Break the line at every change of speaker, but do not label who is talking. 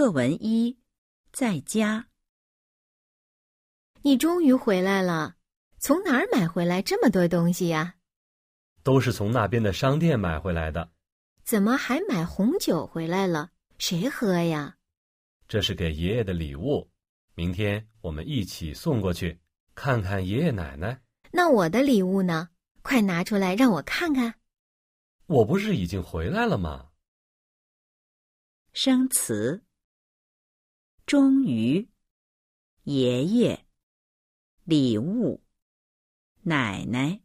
课文一，在家。
你终于回来了，从哪儿买回来这么多东西呀？
都是从那边的商店买回来的。
怎么还买红酒回来了？谁喝呀？
这是给爷爷的礼物，明天我们一起送过去，看看爷爷奶奶。
那我的礼物呢？快拿出来让我看看。
我不是已经回来了吗？
生词：终于、爷爷、礼物、奶奶。